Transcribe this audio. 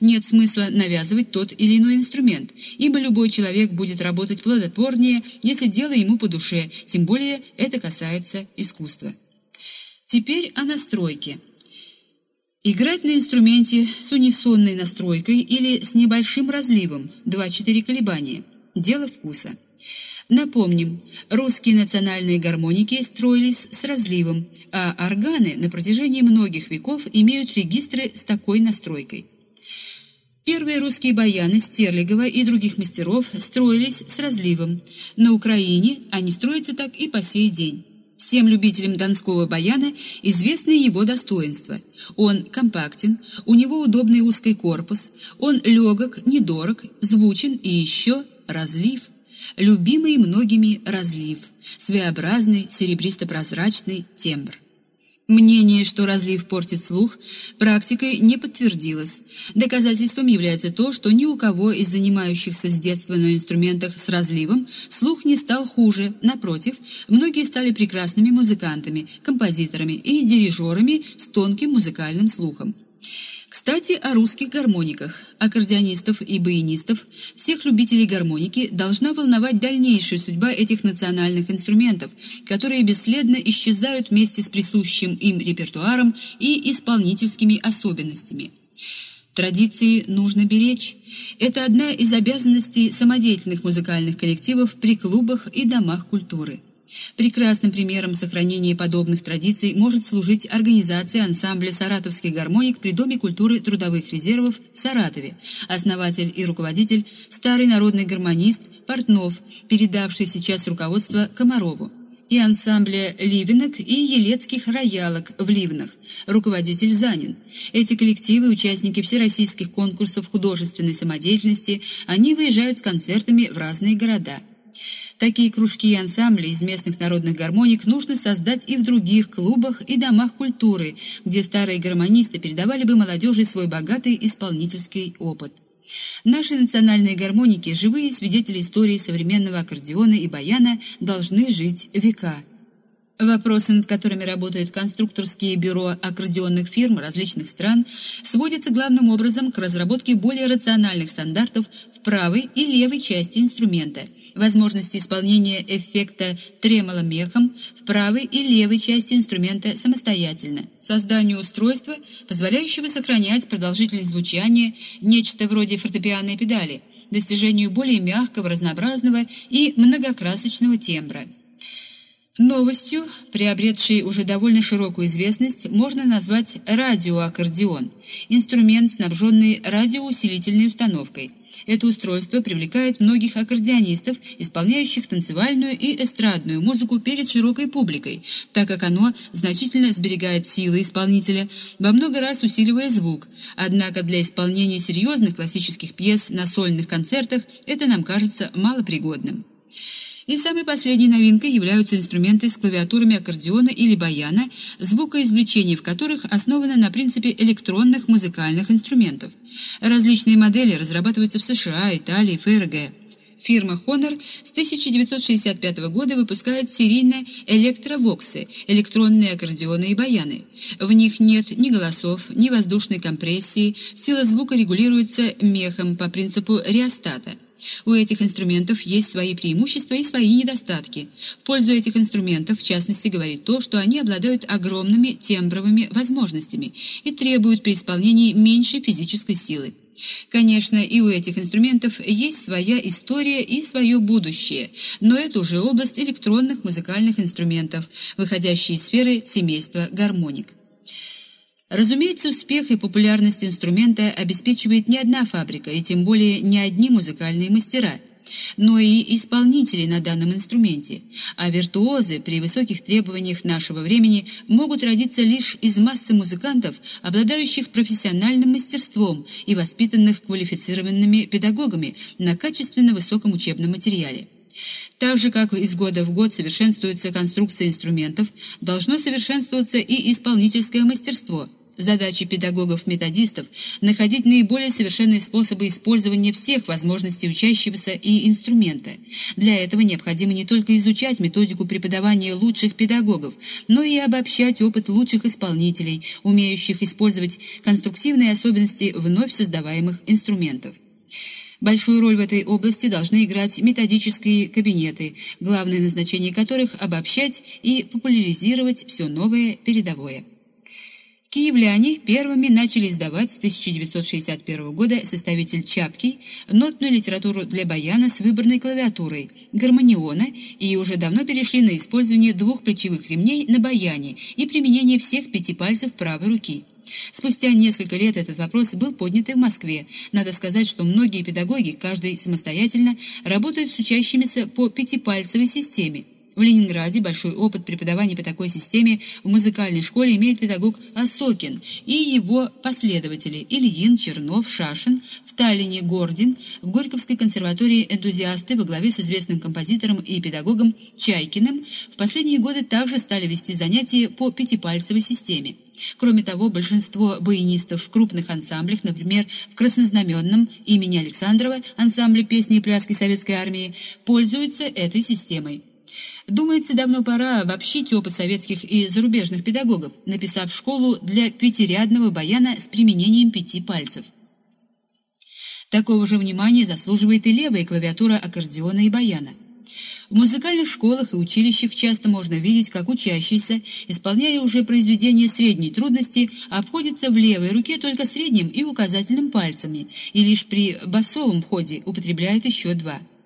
Нет смысла навязывать тот или иной инструмент, ибо любой человек будет работать плодотворнее, если дело ему по душе, тем более это касается искусства. Теперь о настройке. Играть на инструменте с унисонной настройкой или с небольшим разливом 2-4 колебания – дело вкуса. Напомним, русские национальные гармоники строились с разливом, а органы на протяжении многих веков имеют регистры с такой настройкой. Первые русские баяны Стерлигова и других мастеров строились с разливом. На Украине они строятся так и по сей день. Всем любителям донского баяна известны его достоинства. Он компактен, у него удобный узкий корпус, он легок, недорог, звучен и еще разлив. Любимый многими разлив, своеобразный серебристо-прозрачный тембр. Мнение, что разлив портит слух, практикой не подтвердилось. Доказательством является то, что ни у кого из занимающихся с детства на инструментах с разливом слух не стал хуже. Напротив, многие стали прекрасными музыкантами, композиторами и дирижерами с тонким музыкальным слухом. Кстати, о русских гармониках. Аккордеонистов и баянистов, всех любителей гармоники должна волновать дальнейшая судьба этих национальных инструментов, которые бесследно исчезают вместе с присущим им репертуаром и исполнительскими особенностями. Традиции нужно беречь. Это одна из обязанностей самодеятельных музыкальных коллективов при клубах и домах культуры. Прекрасным примером сохранения подобных традиций может служить организация ансамбля саратовских гармоник при Доме культуры трудовых резервов в Саратове, основатель и руководитель старый народный гармонист Портнов, передавший сейчас руководство Комарову, и ансамбля ливенок и елецких роялок в Ливнах, руководитель Занин. Эти коллективы, участники всероссийских конкурсов художественной самодеятельности, они выезжают с концертами в разные города – Такие кружки и ансамбли из местных народных гармоник нужно создать и в других клубах и домах культуры, где старые гармонисты передавали бы молодежи свой богатый исполнительский опыт. Наши национальные гармоники, живые свидетели истории современного аккордеона и баяна, должны жить века. Вопросы, над которыми работают конструкторские бюро аккордеонных фирм различных стран, сводятся главным образом к разработке более рациональных стандартов в правой и левой части инструмента, возможности исполнения эффекта тремоло мехом в правой и левой части инструмента самостоятельно, созданию устройства, позволяющего сохранять продолжительность звучания, нечто вроде фортепианной педали, достижению более мягкого, разнообразного и многокрасочного тембра. Новостью, приобретшей уже довольно широкую известность, можно назвать радиоаккордеон – инструмент, снабженный радиоусилительной установкой. Это устройство привлекает многих аккордеонистов, исполняющих танцевальную и эстрадную музыку перед широкой публикой, так как оно значительно сберегает силы исполнителя, во много раз усиливая звук. Однако для исполнения серьезных классических пьес на сольных концертах это нам кажется малопригодным. И самой последней новинкой являются инструменты с клавиатурами аккордеона или баяна, звукоизвлечение в которых основано на принципе электронных музыкальных инструментов. Различные модели разрабатываются в США, Италии, ФРГ. Фирма Honor с 1965 года выпускает серийные электровоксы, электронные аккордеоны и баяны. В них нет ни голосов, ни воздушной компрессии, сила звука регулируется мехом по принципу реостата – у этих инструментов есть свои преимущества и свои недостатки. В пользу этих инструментов, в частности, говорит то, что они обладают огромными тембровыми возможностями и требуют при исполнении меньшей физической силы. Конечно, и у этих инструментов есть своя история и свое будущее, но это уже область электронных музыкальных инструментов, выходящие из сферы семейства гармоник. Разумеется, успех и популярность инструмента обеспечивает не одна фабрика, и тем более не одни музыкальные мастера, но и исполнители на данном инструменте, а виртуозы при высоких требованиях нашего времени могут родиться лишь из массы музыкантов, обладающих профессиональным мастерством и воспитанных квалифицированными педагогами на качественно высоком учебном материале. Так же, как из года в год совершенствуется конструкция инструментов, должно совершенствоваться и исполнительское мастерство – Задача педагогов-методистов – находить наиболее совершенные способы использования всех возможностей учащегося и инструмента. Для этого необходимо не только изучать методику преподавания лучших педагогов, но и обобщать опыт лучших исполнителей, умеющих использовать конструктивные особенности вновь создаваемых инструментов. Большую роль в этой области должны играть методические кабинеты, главное назначение которых – обобщать и популяризировать все новое передовое. Киевляне первыми начали издавать с 1961 года составитель Чапкий, нотную литературу для баяна с выборной клавиатурой, гармониона и уже давно перешли на использование двух плечевых ремней на баяне и применение всех пяти пальцев правой руки. Спустя несколько лет этот вопрос был поднят и в Москве. Надо сказать, что многие педагоги, каждый самостоятельно, работают с учащимися по пятипальцевой системе. В Ленинграде большой опыт преподавания по такой системе в музыкальной школе имеет педагог Осокин и его последователи Ильин, Чернов, Шашин, в Таллине Гордин, в Горьковской консерватории энтузиасты во главе с известным композитором и педагогом Чайкиным в последние годы также стали вести занятия по пятипальцевой системе. Кроме того, большинство баянистов в крупных ансамблях, например, в Краснознаменном имени Александрова ансамбле песни и пляски Советской армии, пользуются этой системой. Думается, давно пора обобщить опыт советских и зарубежных педагогов, написав школу для пятирядного баяна с применением пяти пальцев. Такого же внимания заслуживает и левая клавиатура аккордеона и баяна. В музыкальных школах и училищах часто можно видеть, как учащийся, исполняя уже произведения средней трудности, обходится в левой руке только средним и указательным пальцами, и лишь при басовом ходе употребляет еще два.